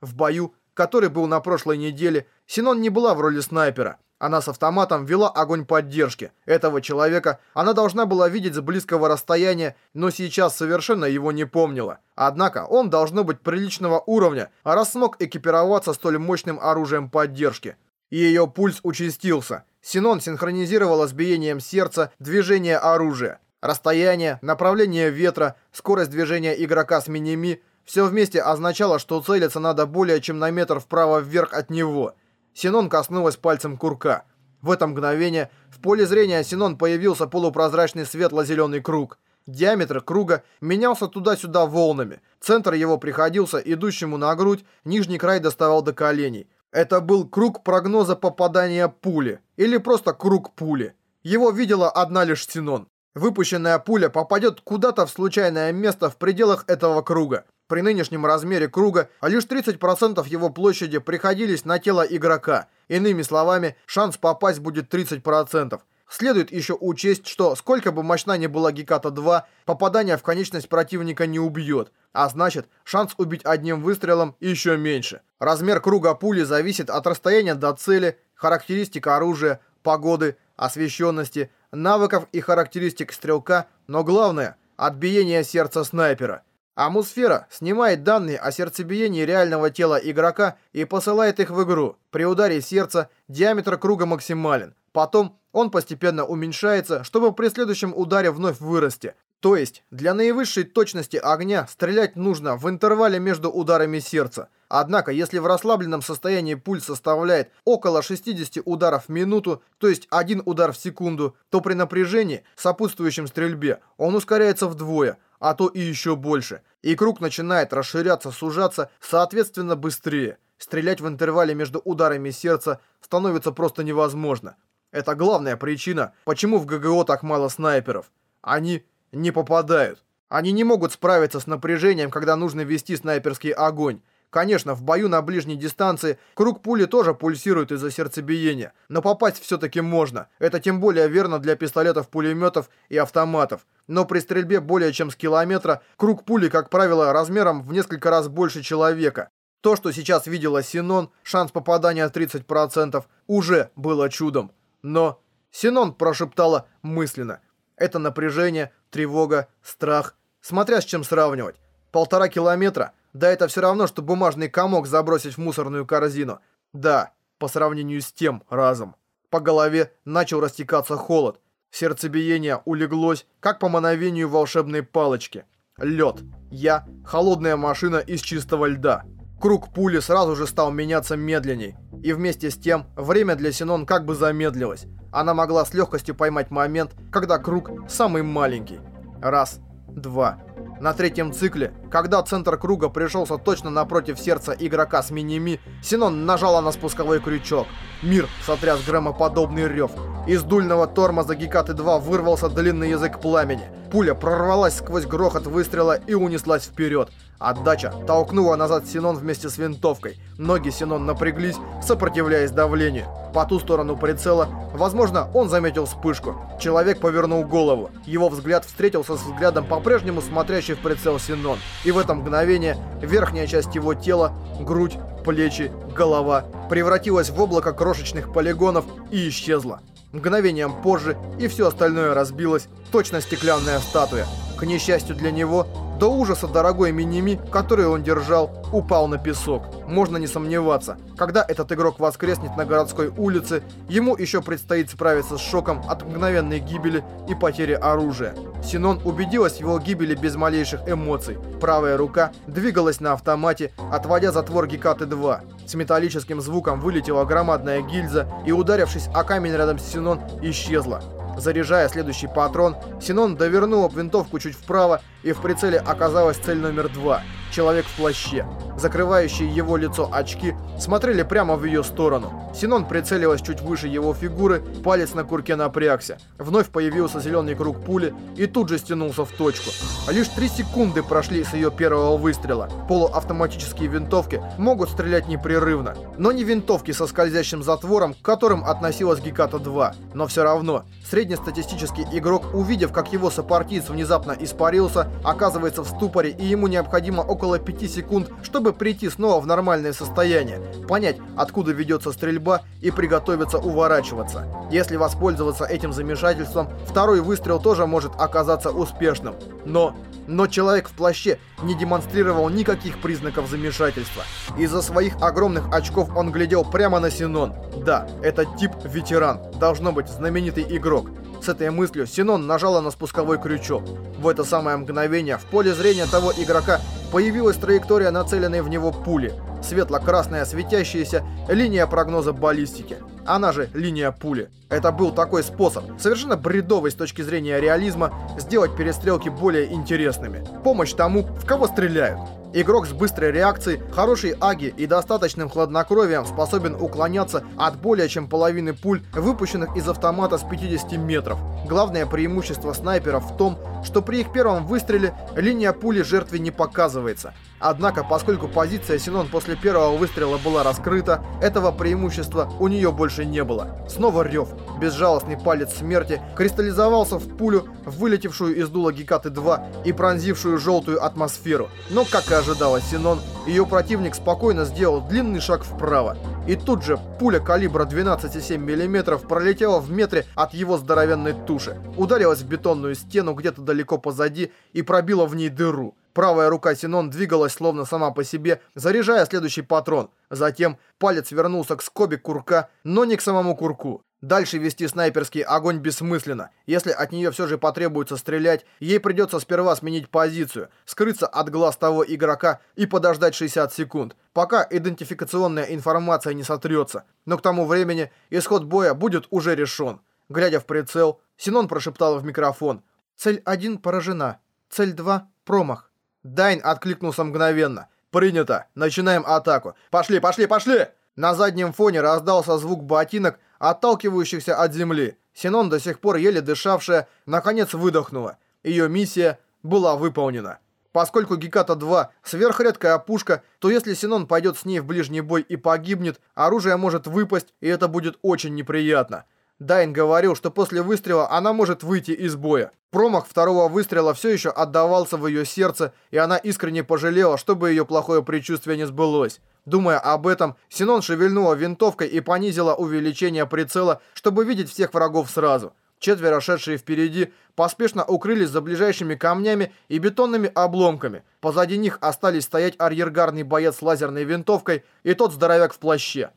В бою, который был на прошлой неделе, Синон не была в роли снайпера. Она с автоматом вела огонь поддержки. Этого человека она должна была видеть с близкого расстояния, но сейчас совершенно его не помнила. Однако он должно быть приличного уровня, а раз смог экипироваться столь мощным оружием поддержки. И ее пульс участился. Синон синхронизировала с биением сердца движение оружия. Расстояние, направление ветра, скорость движения игрока с миними – все вместе означало, что целиться надо более чем на метр вправо-вверх от него – Синон коснулась пальцем курка. В это мгновение в поле зрения Синон появился полупрозрачный светло-зеленый круг. Диаметр круга менялся туда-сюда волнами. Центр его приходился идущему на грудь, нижний край доставал до коленей. Это был круг прогноза попадания пули, или просто круг пули. Его видела одна лишь Синон. Выпущенная пуля попадет куда-то в случайное место в пределах этого круга. При нынешнем размере круга а лишь 30% его площади приходились на тело игрока. Иными словами, шанс попасть будет 30%. Следует еще учесть, что сколько бы мощна ни была Геката-2, попадание в конечность противника не убьет, а значит, шанс убить одним выстрелом еще меньше. Размер круга пули зависит от расстояния до цели, характеристик оружия, погоды, освещенности, навыков и характеристик стрелка, но главное – от сердца снайпера. Амусфера снимает данные о сердцебиении реального тела игрока и посылает их в игру. При ударе сердца диаметр круга максимален. Потом он постепенно уменьшается, чтобы при следующем ударе вновь вырасти. То есть, для наивысшей точности огня стрелять нужно в интервале между ударами сердца. Однако, если в расслабленном состоянии пульс составляет около 60 ударов в минуту, то есть один удар в секунду, то при напряжении, сопутствующем стрельбе, он ускоряется вдвое – а то и еще больше. И круг начинает расширяться, сужаться, соответственно, быстрее. Стрелять в интервале между ударами сердца становится просто невозможно. Это главная причина, почему в ГГО так мало снайперов. Они не попадают. Они не могут справиться с напряжением, когда нужно вести снайперский огонь. Конечно, в бою на ближней дистанции круг пули тоже пульсирует из-за сердцебиения, но попасть все-таки можно. Это тем более верно для пистолетов, пулеметов и автоматов. Но при стрельбе более чем с километра круг пули, как правило, размером в несколько раз больше человека. То, что сейчас видела Синон, шанс попадания 30%, уже было чудом. Но Синон прошептала мысленно. Это напряжение, тревога, страх. Смотря с чем сравнивать. Полтора километра – да это все равно, что бумажный комок забросить в мусорную корзину. Да, по сравнению с тем разом. По голове начал растекаться холод. Сердцебиение улеглось, как по мановению волшебной палочки. Лед. Я – холодная машина из чистого льда. Круг пули сразу же стал меняться медленней. И вместе с тем, время для Синон как бы замедлилось. Она могла с легкостью поймать момент, когда круг самый маленький. Раз, два, на третьем цикле, когда центр круга пришелся точно напротив сердца игрока с миними, Синон нажала на спусковой крючок. Мир сотряс громоподобный рев. Из дульного тормоза Гекаты-2 вырвался длинный язык пламени. Пуля прорвалась сквозь грохот выстрела и унеслась вперед. Отдача толкнула назад Синон вместе с винтовкой. Ноги Синон напряглись, сопротивляясь давлению. По ту сторону прицела, возможно, он заметил вспышку. Человек повернул голову. Его взгляд встретился с взглядом по-прежнему смотрящий в прицел Синон. И в это мгновение верхняя часть его тела, грудь, плечи, голова превратилась в облако крошечных полигонов и исчезла. Мгновением позже и все остальное разбилось, точно стеклянная статуя. К несчастью для него, до ужаса дорогой миними, который он держал, упал на песок. Можно не сомневаться, когда этот игрок воскреснет на городской улице, ему еще предстоит справиться с шоком от мгновенной гибели и потери оружия. Синон убедилась в его гибели без малейших эмоций. Правая рука двигалась на автомате, отводя затвор Гекаты-2. С металлическим звуком вылетела громадная гильза и, ударившись о камень рядом с Синон, исчезла. Заряжая следующий патрон, Синон довернула винтовку чуть вправо, и в прицеле оказалась цель номер два — человек в плаще. Закрывающие его лицо очки смотрели прямо в ее сторону. Синон прицелилась чуть выше его фигуры, палец на курке напрягся. Вновь появился зеленый круг пули и тут же стянулся в точку. Лишь три секунды прошли с ее первого выстрела. Полуавтоматические винтовки могут стрелять непрерывно, но не винтовки со скользящим затвором, к которым относилась Геката-2. Но все равно, среднестатистический игрок, увидев, как его сопартиец внезапно испарился, оказывается в ступоре и ему необходимо около 5 секунд, чтобы прийти снова в нормальное состояние, понять, откуда ведется стрельба и приготовиться уворачиваться. Если воспользоваться этим замешательством, второй выстрел тоже может оказаться успешным. Но но человек в плаще не демонстрировал никаких признаков замешательства. Из-за своих огромных очков он глядел прямо на Синон. Да, этот тип ветеран, должно быть знаменитый игрок. С этой мыслью Синон нажала на спусковой крючок. В это самое мгновение в поле зрения того игрока появилась траектория нацеленной в него пули. Светло-красная светящаяся линия прогноза баллистики она же линия пули. Это был такой способ, совершенно бредовый с точки зрения реализма, сделать перестрелки более интересными. Помощь тому, в кого стреляют. Игрок с быстрой реакцией, хорошей аги и достаточным хладнокровием способен уклоняться от более чем половины пуль, выпущенных из автомата с 50 метров. Главное преимущество снайперов в том, что при их первом выстреле линия пули жертве не показывается. Однако, поскольку позиция Синон после первого выстрела была раскрыта, этого преимущества у нее больше не было. Снова рев. Безжалостный палец смерти кристаллизовался в пулю, вылетевшую из дула Гекаты-2 и пронзившую желтую атмосферу. Но, как и ожидалось Синон, ее противник спокойно сделал длинный шаг вправо. И тут же пуля калибра 12,7 мм пролетела в метре от его здоровенной туши, ударилась в бетонную стену где-то далеко позади и пробила в ней дыру. Правая рука Синон двигалась словно сама по себе, заряжая следующий патрон. Затем палец вернулся к скобе курка, но не к самому курку. Дальше вести снайперский огонь бессмысленно. Если от нее все же потребуется стрелять, ей придется сперва сменить позицию, скрыться от глаз того игрока и подождать 60 секунд, пока идентификационная информация не сотрется. Но к тому времени исход боя будет уже решен. Глядя в прицел, Синон прошептала в микрофон. «Цель 1 поражена. Цель 2 промах». Дайн откликнулся мгновенно. «Принято. Начинаем атаку. Пошли, пошли, пошли!» На заднем фоне раздался звук ботинок, отталкивающихся от земли. Синон, до сих пор еле дышавшая, наконец выдохнула. Ее миссия была выполнена. Поскольку Геката-2 сверхредкая пушка, то если Синон пойдет с ней в ближний бой и погибнет, оружие может выпасть, и это будет очень неприятно. Дайн говорил, что после выстрела она может выйти из боя. Промах второго выстрела все еще отдавался в ее сердце, и она искренне пожалела, чтобы ее плохое предчувствие не сбылось. Думая об этом, Синон шевельнула винтовкой и понизила увеличение прицела, чтобы видеть всех врагов сразу. Четверо, шедшие впереди, поспешно укрылись за ближайшими камнями и бетонными обломками. Позади них остались стоять арьергардный боец с лазерной винтовкой и тот здоровяк в плаще.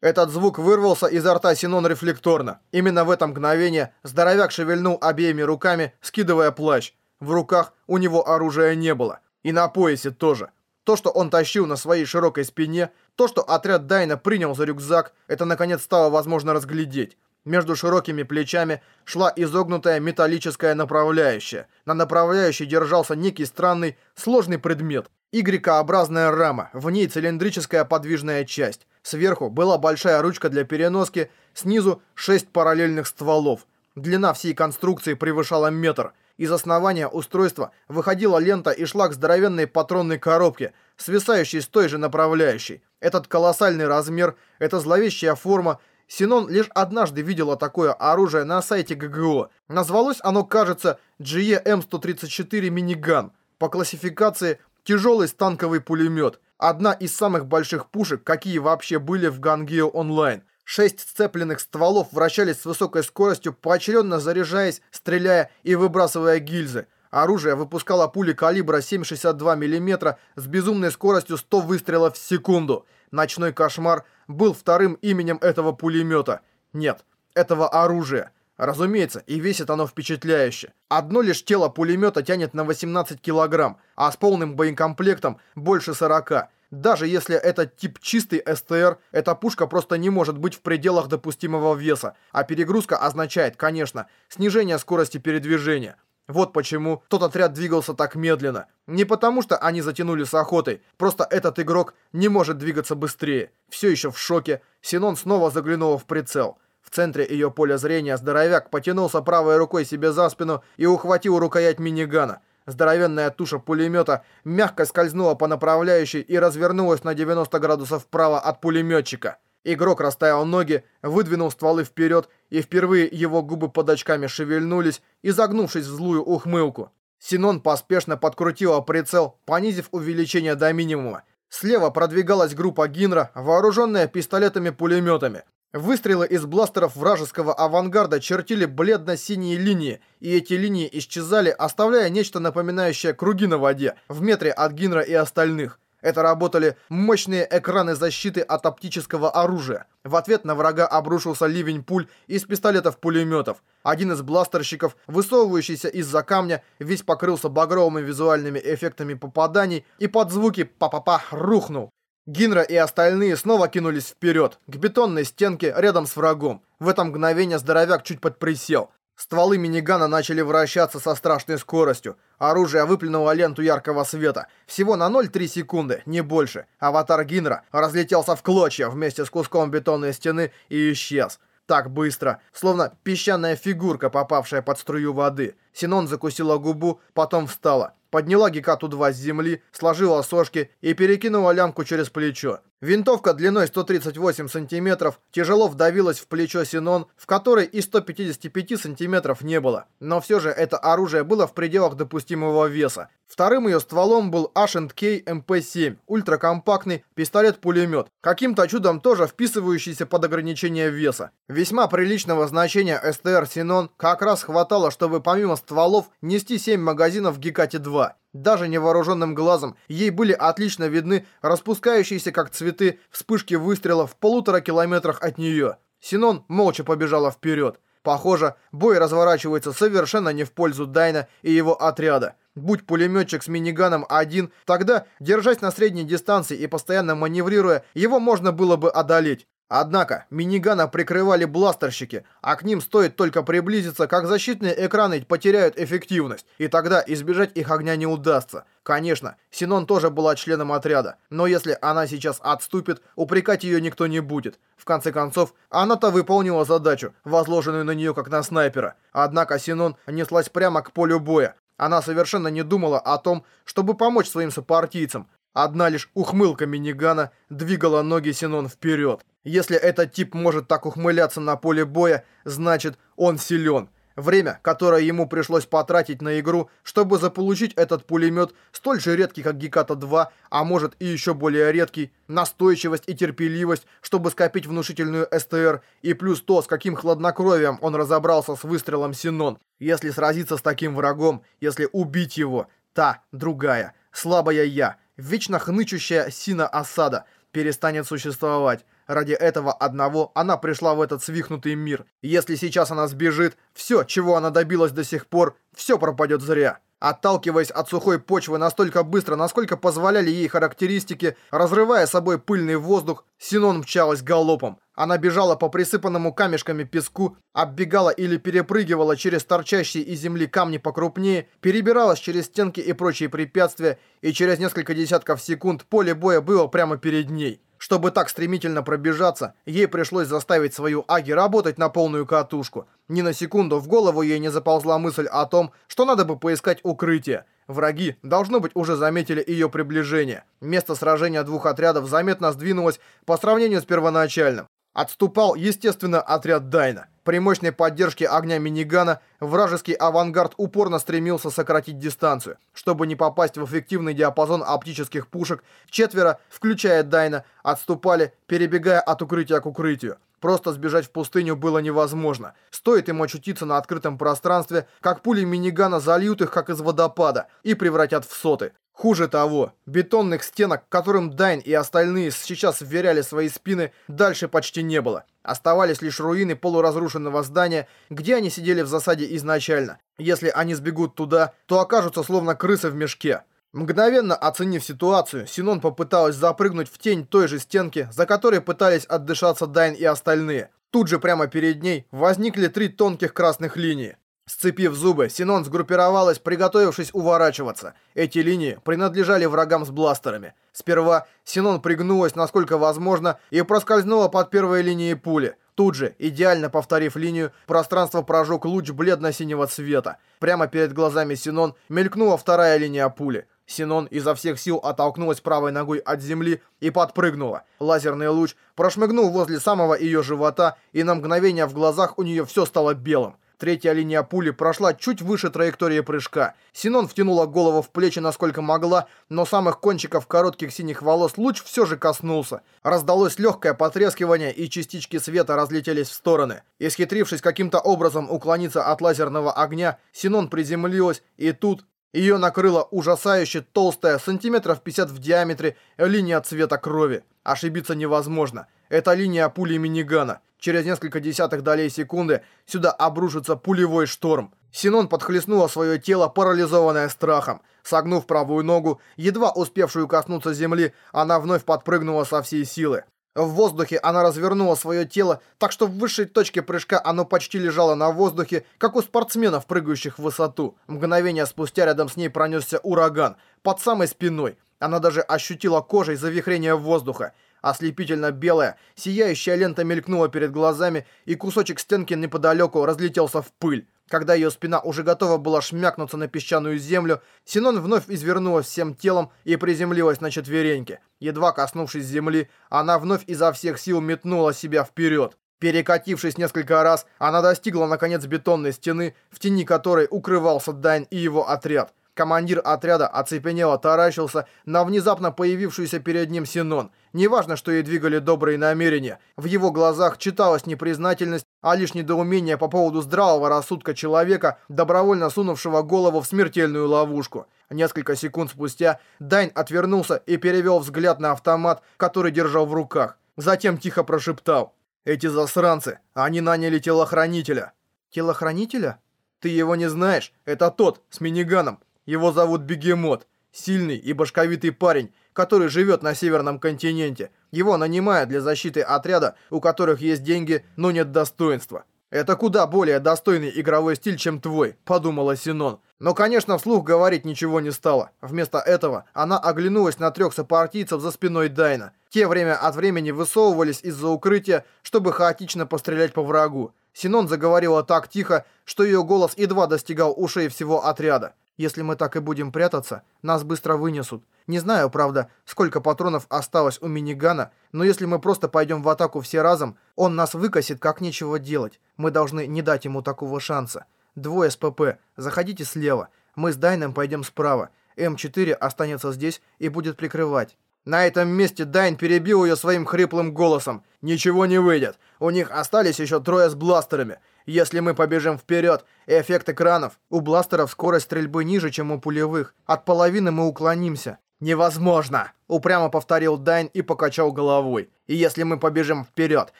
Этот звук вырвался изо рта Синон рефлекторно. Именно в это мгновение здоровяк шевельнул обеими руками, скидывая плащ. В руках у него оружия не было. И на поясе тоже. То, что он тащил на своей широкой спине, то, что отряд Дайна принял за рюкзак, это наконец стало возможно разглядеть. Между широкими плечами шла изогнутая металлическая направляющая. На направляющей держался некий странный, сложный предмет. Y-образная рама, в ней цилиндрическая подвижная часть. Сверху была большая ручка для переноски, снизу шесть параллельных стволов. Длина всей конструкции превышала метр. Из основания устройства выходила лента и шла к здоровенной патронной коробке, свисающей с той же направляющей. Этот колоссальный размер, эта зловещая форма, Синон лишь однажды видела такое оружие на сайте ГГО. Назвалось оно, кажется, GE-M134 миниган. По классификации тяжелый станковый пулемет – Одна из самых больших пушек, какие вообще были в Гангео онлайн. Шесть сцепленных стволов вращались с высокой скоростью, поочередно заряжаясь, стреляя и выбрасывая гильзы. Оружие выпускало пули калибра 7,62 мм с безумной скоростью 100 выстрелов в секунду. Ночной кошмар был вторым именем этого пулемета. Нет, этого оружия. Разумеется, и весит оно впечатляюще. Одно лишь тело пулемета тянет на 18 килограмм, а с полным боекомплектом больше 40. Даже если это тип чистый СТР, эта пушка просто не может быть в пределах допустимого веса, а перегрузка означает, конечно, снижение скорости передвижения. Вот почему тот отряд двигался так медленно. Не потому, что они затянули с охотой, просто этот игрок не может двигаться быстрее. Все еще в шоке, Синон снова заглянула в прицел. В центре ее поля зрения здоровяк потянулся правой рукой себе за спину и ухватил рукоять минигана. Здоровенная туша пулемета мягко скользнула по направляющей и развернулась на 90 градусов вправо от пулеметчика. Игрок расставил ноги, выдвинул стволы вперед, и впервые его губы под очками шевельнулись, изогнувшись в злую ухмылку. Синон поспешно подкрутила прицел, понизив увеличение до минимума. Слева продвигалась группа Гинра, вооруженная пистолетами-пулеметами. Выстрелы из бластеров вражеского авангарда чертили бледно-синие линии, и эти линии исчезали, оставляя нечто напоминающее круги на воде, в метре от Гинра и остальных. Это работали мощные экраны защиты от оптического оружия. В ответ на врага обрушился ливень пуль из пистолетов-пулеметов. Один из бластерщиков, высовывающийся из-за камня, весь покрылся багровыми визуальными эффектами попаданий и под звуки «па-па-па» рухнул. Гинра и остальные снова кинулись вперед, к бетонной стенке рядом с врагом. В это мгновение здоровяк чуть подприсел. Стволы минигана начали вращаться со страшной скоростью. Оружие выплюнуло ленту яркого света. Всего на 0,3 секунды, не больше. Аватар Гинра разлетелся в клочья вместе с куском бетонной стены и исчез. Так быстро, словно песчаная фигурка, попавшая под струю воды. Синон закусила губу, потом встала. Подняла Гекату-2 с земли, сложила сошки и перекинула лямку через плечо. Винтовка длиной 138 сантиметров тяжело вдавилась в плечо Синон, в которой и 155 сантиметров не было. Но все же это оружие было в пределах допустимого веса. Вторым ее стволом был H&K MP7, ультракомпактный пистолет-пулемет, каким-то чудом тоже вписывающийся под ограничение веса. Весьма приличного значения СТР Синон как раз хватало, чтобы помимо стволов нести 7 магазинов Гекате-2. Даже невооруженным глазом ей были отлично видны распускающиеся как цветы вспышки выстрела в полутора километрах от нее. Синон молча побежала вперед. Похоже, бой разворачивается совершенно не в пользу Дайна и его отряда. Будь пулеметчик с миниганом один, тогда, держась на средней дистанции и постоянно маневрируя, его можно было бы одолеть. Однако, минигана прикрывали бластерщики, а к ним стоит только приблизиться, как защитные экраны потеряют эффективность, и тогда избежать их огня не удастся. Конечно, Синон тоже была членом отряда, но если она сейчас отступит, упрекать ее никто не будет. В конце концов, она-то выполнила задачу, возложенную на нее как на снайпера. Однако Синон неслась прямо к полю боя. Она совершенно не думала о том, чтобы помочь своим сопартийцам. Одна лишь ухмылка минигана двигала ноги Синон вперед. Если этот тип может так ухмыляться на поле боя, значит, он силен. Время, которое ему пришлось потратить на игру, чтобы заполучить этот пулемет, столь же редкий, как Геката-2, а может и еще более редкий, настойчивость и терпеливость, чтобы скопить внушительную СТР, и плюс то, с каким хладнокровием он разобрался с выстрелом Синон. Если сразиться с таким врагом, если убить его, та, другая, слабая я, вечно хнычущая Сина Осада, перестанет существовать. Ради этого одного она пришла в этот свихнутый мир. Если сейчас она сбежит, все, чего она добилась до сих пор, все пропадет зря. Отталкиваясь от сухой почвы настолько быстро, насколько позволяли ей характеристики, разрывая собой пыльный воздух, Синон мчалась галопом. Она бежала по присыпанному камешками песку, оббегала или перепрыгивала через торчащие из земли камни покрупнее, перебиралась через стенки и прочие препятствия, и через несколько десятков секунд поле боя было прямо перед ней. Чтобы так стремительно пробежаться, ей пришлось заставить свою Аги работать на полную катушку. Ни на секунду в голову ей не заползла мысль о том, что надо бы поискать укрытие. Враги, должно быть, уже заметили ее приближение. Место сражения двух отрядов заметно сдвинулось по сравнению с первоначальным. Отступал, естественно, отряд Дайна. При мощной поддержке огня минигана вражеский авангард упорно стремился сократить дистанцию. Чтобы не попасть в эффективный диапазон оптических пушек, четверо, включая Дайна, отступали, перебегая от укрытия к укрытию. Просто сбежать в пустыню было невозможно. Стоит им очутиться на открытом пространстве, как пули минигана зальют их, как из водопада, и превратят в соты. Хуже того, бетонных стенок, которым Дайн и остальные сейчас вверяли свои спины, дальше почти не было. Оставались лишь руины полуразрушенного здания, где они сидели в засаде изначально. Если они сбегут туда, то окажутся словно крысы в мешке. Мгновенно оценив ситуацию, Синон попыталась запрыгнуть в тень той же стенки, за которой пытались отдышаться Дайн и остальные. Тут же прямо перед ней возникли три тонких красных линии. Сцепив зубы, Синон сгруппировалась, приготовившись уворачиваться. Эти линии принадлежали врагам с бластерами. Сперва Синон пригнулась насколько возможно и проскользнула под первой линией пули. Тут же, идеально повторив линию, пространство прожег луч бледно-синего цвета. Прямо перед глазами Синон мелькнула вторая линия пули. Синон изо всех сил оттолкнулась правой ногой от земли и подпрыгнула. Лазерный луч прошмыгнул возле самого ее живота, и на мгновение в глазах у нее все стало белым. Третья линия пули прошла чуть выше траектории прыжка. Синон втянула голову в плечи насколько могла, но самых кончиков коротких синих волос луч все же коснулся. Раздалось легкое потрескивание, и частички света разлетелись в стороны. Исхитрившись каким-то образом уклониться от лазерного огня, Синон приземлилась, и тут ее накрыла ужасающе толстая, сантиметров 50 в диаметре, линия цвета крови. Ошибиться невозможно. Это линия пули минигана. Через несколько десятых долей секунды сюда обрушится пулевой шторм. Синон подхлестнула свое тело, парализованное страхом. Согнув правую ногу, едва успевшую коснуться земли, она вновь подпрыгнула со всей силы. В воздухе она развернула свое тело, так что в высшей точке прыжка оно почти лежало на воздухе, как у спортсменов, прыгающих в высоту. Мгновение спустя рядом с ней пронесся ураган, под самой спиной. Она даже ощутила кожей завихрение воздуха. Ослепительно белая, сияющая лента мелькнула перед глазами, и кусочек стенки неподалеку разлетелся в пыль. Когда ее спина уже готова была шмякнуться на песчаную землю, Синон вновь извернулась всем телом и приземлилась на четвереньки. Едва коснувшись земли, она вновь изо всех сил метнула себя вперед. Перекатившись несколько раз, она достигла наконец бетонной стены, в тени которой укрывался Дайн и его отряд. Командир отряда оцепенело таращился на внезапно появившуюся перед ним Синон. Неважно, что ей двигали добрые намерения. В его глазах читалась непризнательность, а лишь недоумение по поводу здравого рассудка человека, добровольно сунувшего голову в смертельную ловушку. Несколько секунд спустя Дайн отвернулся и перевел взгляд на автомат, который держал в руках. Затем тихо прошептал. «Эти засранцы, они наняли телохранителя». «Телохранителя?» «Ты его не знаешь? Это тот, с миниганом. Его зовут Бегемот. Сильный и башковитый парень, который живет на северном континенте. Его нанимают для защиты отряда, у которых есть деньги, но нет достоинства. «Это куда более достойный игровой стиль, чем твой», — подумала Синон. Но, конечно, вслух говорить ничего не стало. Вместо этого она оглянулась на трех сопартийцев за спиной Дайна. Те время от времени высовывались из-за укрытия, чтобы хаотично пострелять по врагу. Синон заговорила так тихо, что ее голос едва достигал ушей всего отряда. Если мы так и будем прятаться, нас быстро вынесут. Не знаю, правда, сколько патронов осталось у минигана, но если мы просто пойдем в атаку все разом, он нас выкосит, как нечего делать. Мы должны не дать ему такого шанса. Двое с ПП. Заходите слева. Мы с Дайном пойдем справа. М4 останется здесь и будет прикрывать. На этом месте Дайн перебил ее своим хриплым голосом. «Ничего не выйдет. У них остались еще трое с бластерами. Если мы побежим вперед, эффект экранов. У бластеров скорость стрельбы ниже, чем у пулевых. От половины мы уклонимся. «Невозможно!» – упрямо повторил Дайн и покачал головой. «И если мы побежим вперед,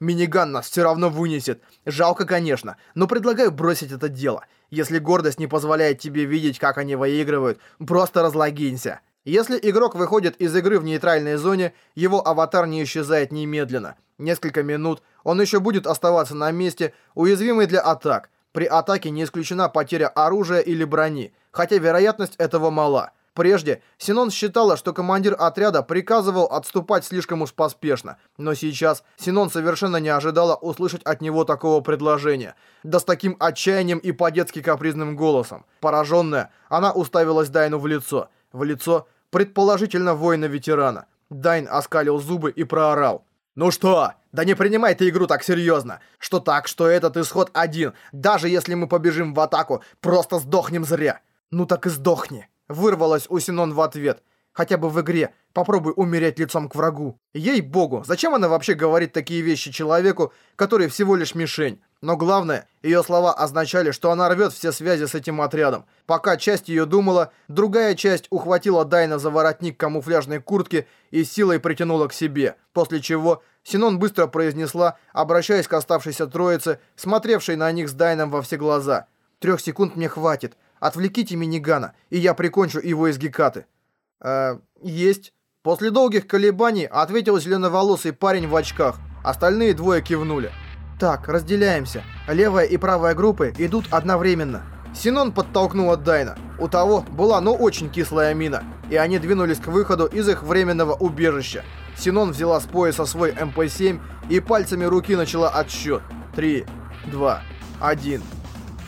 миниган нас все равно вынесет. Жалко, конечно, но предлагаю бросить это дело. Если гордость не позволяет тебе видеть, как они выигрывают, просто разлогинься». Если игрок выходит из игры в нейтральной зоне, его аватар не исчезает немедленно. Несколько минут он еще будет оставаться на месте, уязвимый для атак. При атаке не исключена потеря оружия или брони, хотя вероятность этого мала. Прежде Синон считала, что командир отряда приказывал отступать слишком уж поспешно, но сейчас Синон совершенно не ожидала услышать от него такого предложения, да с таким отчаянием и по-детски капризным голосом. Пораженная, она уставилась Дайну в лицо. В лицо предположительно воина-ветерана. Дайн оскалил зубы и проорал. «Ну что? Да не принимай ты игру так серьезно. Что так, что этот исход один. Даже если мы побежим в атаку, просто сдохнем зря. Ну так и сдохни». Вырвалось у Синон в ответ. Хотя бы в игре. Попробуй умереть лицом к врагу. Ей-богу, зачем она вообще говорит такие вещи человеку, который всего лишь мишень? Но главное, ее слова означали, что она рвет все связи с этим отрядом. Пока часть ее думала, другая часть ухватила Дайна за воротник камуфляжной куртки и силой притянула к себе. После чего Синон быстро произнесла, обращаясь к оставшейся троице, смотревшей на них с Дайном во все глаза. «Трех секунд мне хватит. Отвлеките минигана, и я прикончу его из Гекаты». «Э, есть». После долгих колебаний ответил зеленоволосый парень в очках. Остальные двое кивнули. Так, разделяемся. Левая и правая группы идут одновременно. Синон подтолкнула Дайна. У того была ну очень кислая мина, и они двинулись к выходу из их временного убежища. Синон взяла с пояса свой МП-7 и пальцами руки начала отсчет. Три, два, один.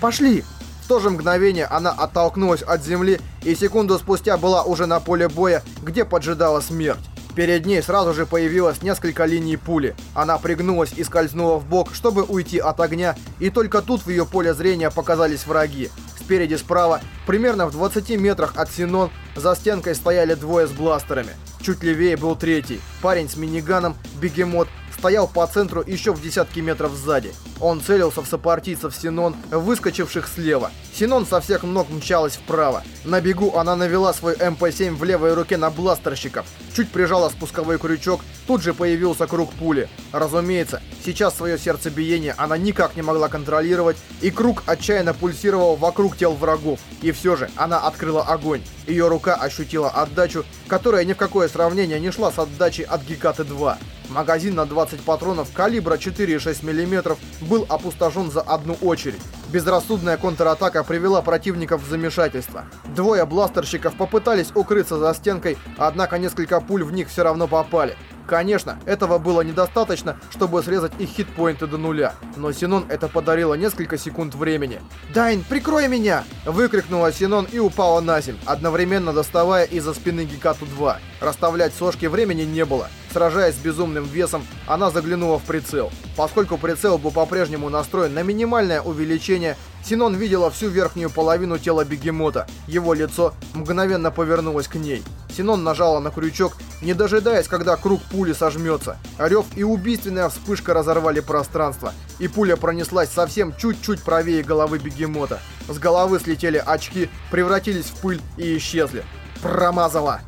«Пошли!» В то же мгновение она оттолкнулась от земли и секунду спустя была уже на поле боя, где поджидала смерть. Перед ней сразу же появилось несколько линий пули. Она пригнулась и скользнула в бок, чтобы уйти от огня, и только тут в ее поле зрения показались враги. Спереди справа, примерно в 20 метрах от Синон, за стенкой стояли двое с бластерами. Чуть левее был третий, парень с миниганом, бегемот, стоял по центру еще в десятки метров сзади. Он целился в сопартийцев Синон, выскочивших слева. Синон со всех ног мчалась вправо. На бегу она навела свой МП-7 в левой руке на бластерщиков. Чуть прижала спусковой крючок, тут же появился круг пули. Разумеется, сейчас свое сердцебиение она никак не могла контролировать, и круг отчаянно пульсировал вокруг тел врагов. И все же она открыла огонь. Ее рука ощутила отдачу, которая ни в какое сравнение не шла с отдачей от Гекаты-2. Магазин на 20 патронов калибра 4,6 мм был опустошен за одну очередь. Безрассудная контратака привела противников в замешательство. Двое бластерщиков попытались укрыться за стенкой, однако несколько пуль в них все равно попали. Конечно, этого было недостаточно, чтобы срезать их хитпоинты до нуля, но Синон это подарило несколько секунд времени. «Дайн, прикрой меня!» – выкрикнула Синон и упала на земь, одновременно доставая из-за спины Гекату-2. Расставлять сошки времени не было. Сражаясь с безумным весом, она заглянула в прицел. Поскольку прицел был по-прежнему настроен на минимальное увеличение, Синон видела всю верхнюю половину тела бегемота. Его лицо мгновенно повернулось к ней. Синон нажала на крючок, не дожидаясь, когда круг пули сожмется. Рев и убийственная вспышка разорвали пространство, и пуля пронеслась совсем чуть-чуть правее головы бегемота. С головы слетели очки, превратились в пыль и исчезли. Промазала!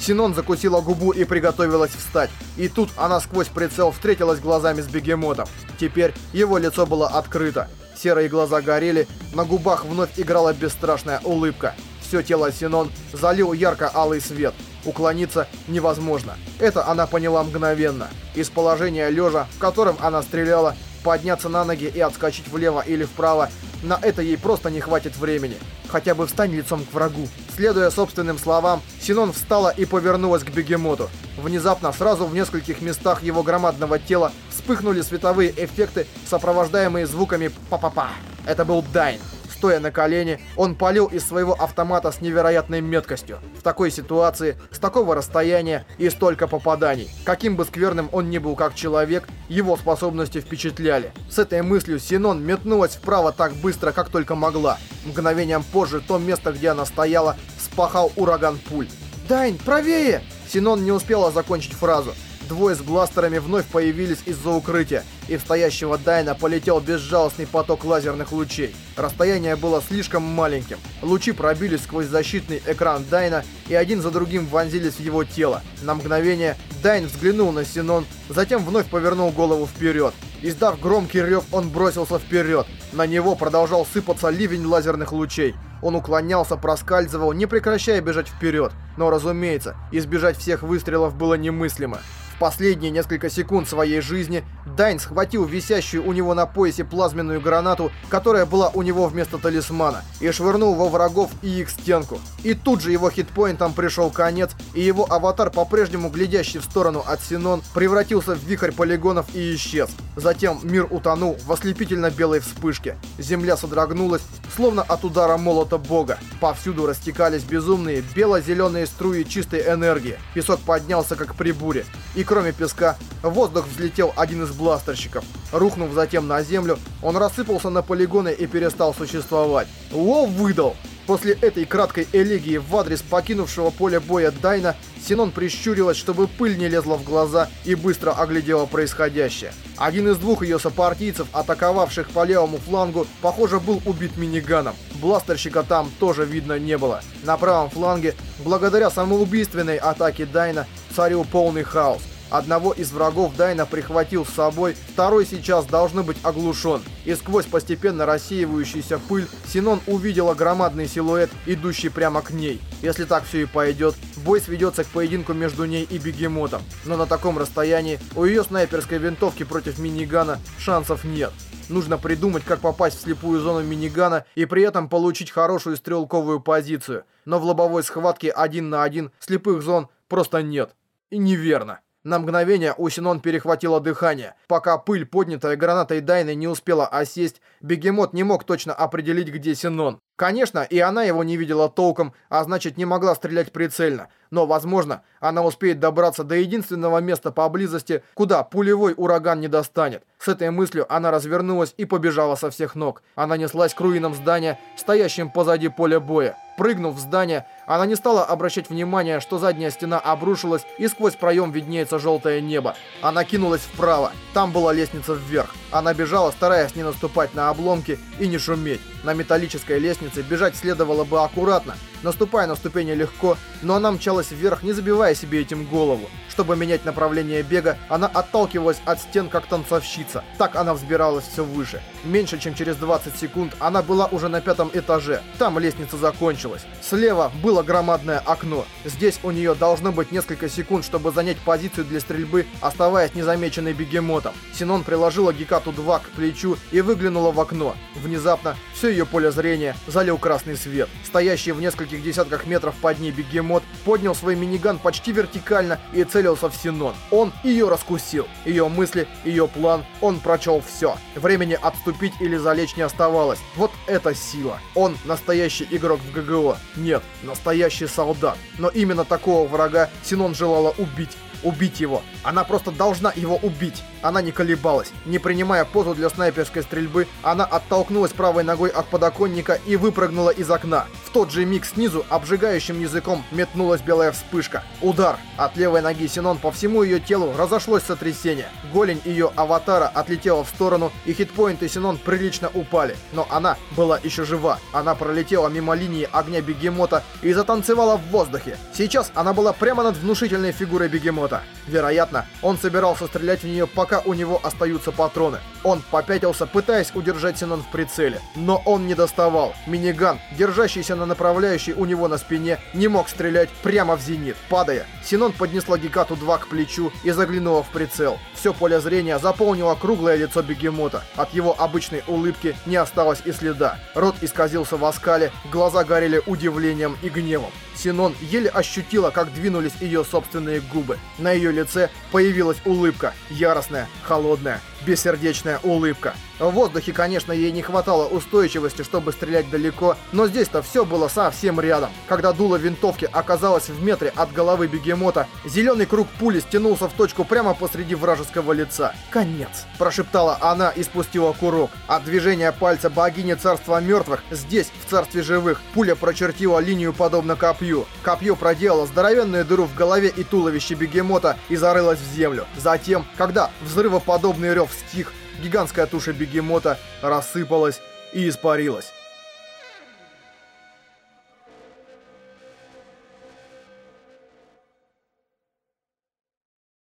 Синон закусила губу и приготовилась встать. И тут она сквозь прицел встретилась глазами с бегемотом. Теперь его лицо было открыто. Серые глаза горели, на губах вновь играла бесстрашная улыбка. Все тело Синон залил ярко-алый свет. Уклониться невозможно. Это она поняла мгновенно. Из положения лежа, в котором она стреляла, подняться на ноги и отскочить влево или вправо, на это ей просто не хватит времени. Хотя бы встань лицом к врагу. Следуя собственным словам, Синон встала и повернулась к бегемоту. Внезапно, сразу в нескольких местах его громадного тела вспыхнули световые эффекты, сопровождаемые звуками «па-па-па». Это был Дайн. Стоя на колени, он палил из своего автомата с невероятной меткостью. В такой ситуации, с такого расстояния и столько попаданий. Каким бы скверным он ни был как человек, его способности впечатляли. С этой мыслью Синон метнулась вправо так быстро, как только могла. Мгновением позже то место, где она стояла, спахал ураган пуль. «Дайн, правее!» Синон не успела закончить фразу. Двое с бластерами вновь появились из-за укрытия, и в стоящего Дайна полетел безжалостный поток лазерных лучей. Расстояние было слишком маленьким. Лучи пробились сквозь защитный экран Дайна и один за другим вонзились в его тело. На мгновение Дайн взглянул на Синон, затем вновь повернул голову вперед. Издав громкий рев, он бросился вперед. На него продолжал сыпаться ливень лазерных лучей. Он уклонялся, проскальзывал, не прекращая бежать вперед. Но, разумеется, избежать всех выстрелов было немыслимо последние несколько секунд своей жизни Дайн схватил висящую у него на поясе плазменную гранату, которая была у него вместо талисмана, и швырнул во врагов и их стенку. И тут же его хитпоинтом пришел конец, и его аватар, по-прежнему глядящий в сторону от Синон, превратился в вихрь полигонов и исчез. Затем мир утонул в ослепительно белой вспышке. Земля содрогнулась, словно от удара молота бога. Повсюду растекались безумные бело-зеленые струи чистой энергии. Песок поднялся, как при буре. И кроме песка, в воздух взлетел один из бластерщиков. Рухнув затем на землю, он рассыпался на полигоны и перестал существовать. Лов выдал! После этой краткой элегии в адрес покинувшего поле боя Дайна, Синон прищурилась, чтобы пыль не лезла в глаза и быстро оглядела происходящее. Один из двух ее сопартийцев, атаковавших по левому флангу, похоже, был убит миниганом. Бластерщика там тоже видно не было. На правом фланге, благодаря самоубийственной атаке Дайна, царил полный хаос. Одного из врагов Дайна прихватил с собой, второй сейчас должен быть оглушен. И сквозь постепенно рассеивающуюся пыль Синон увидела громадный силуэт, идущий прямо к ней. Если так все и пойдет, бой сведется к поединку между ней и бегемотом. Но на таком расстоянии у ее снайперской винтовки против минигана шансов нет. Нужно придумать, как попасть в слепую зону минигана и при этом получить хорошую стрелковую позицию. Но в лобовой схватке один на один слепых зон просто нет. И неверно. На мгновение у Синон перехватило дыхание. Пока пыль, поднятая гранатой Дайны, не успела осесть, бегемот не мог точно определить, где Синон. Конечно, и она его не видела толком, а значит не могла стрелять прицельно. Но, возможно, она успеет добраться до единственного места поблизости, куда пулевой ураган не достанет. С этой мыслью она развернулась и побежала со всех ног. Она неслась к руинам здания, стоящим позади поля боя. Прыгнув в здание, она не стала обращать внимания, что задняя стена обрушилась и сквозь проем виднеется желтое небо. Она кинулась вправо. Там была лестница вверх. Она бежала, стараясь не наступать на обломки и не шуметь. На металлической лестнице бежать следовало бы аккуратно, наступая на ступени легко, но она мчалась вверх, не забивая себе этим голову. Чтобы менять направление бега, она отталкивалась от стен, как танцовщица. Так она взбиралась все выше. Меньше чем через 20 секунд она была уже на пятом этаже. Там лестница закончилась. Слева было громадное окно. Здесь у нее должно быть несколько секунд, чтобы занять позицию для стрельбы, оставаясь незамеченной бегемотом. Синон приложила Гекату-2 к плечу и выглянула в окно. Внезапно все ее поле зрения залил красный свет. Стоящий в нескольких десятках метров под ней бегемот поднял свой миниган почти вертикально и целился в Синон. Он ее раскусил. Ее мысли, ее план, он прочел все. Времени отступить или залечь не оставалось. Вот это сила. Он настоящий игрок в ГГО. Нет, настоящий солдат. Но именно такого врага Синон желала убить убить его. Она просто должна его убить. Она не колебалась. Не принимая позу для снайперской стрельбы, она оттолкнулась правой ногой от подоконника и выпрыгнула из окна. В тот же миг снизу обжигающим языком метнулась белая вспышка. Удар. От левой ноги Синон по всему ее телу разошлось сотрясение. Голень ее аватара отлетела в сторону, и хитпоинты Синон прилично упали. Но она была еще жива. Она пролетела мимо линии огня бегемота и затанцевала в воздухе. Сейчас она была прямо над внушительной фигурой бегемота. Вероятно, он собирался стрелять в нее, пока у него остаются патроны. Он попятился, пытаясь удержать Синон в прицеле. Но он не доставал. Миниган, держащийся на направляющей у него на спине, не мог стрелять прямо в зенит. Падая, Синон поднесла Гекату-2 к плечу и заглянула в прицел. Все поле зрения заполнило круглое лицо бегемота. От его обычной улыбки не осталось и следа. Рот исказился в оскале, глаза горели удивлением и гневом. Синон еле ощутила, как двинулись ее собственные губы. На ее лице появилась улыбка, яростная, холодная, бессердечная улыбка. В воздухе, конечно, ей не хватало устойчивости, чтобы стрелять далеко, но здесь-то все было совсем рядом. Когда дуло винтовки оказалось в метре от головы бегемота, зеленый круг пули стянулся в точку прямо посреди вражеского лица. «Конец!» – прошептала она и спустила курок. От движения пальца богини царства мертвых здесь, в царстве живых, пуля прочертила линию подобно копью. Копье проделало здоровенную дыру в голове и туловище бегемота и зарылось в землю. Затем, когда взрывоподобный рев стих, гигантская туша бегемота рассыпалась и испарилась.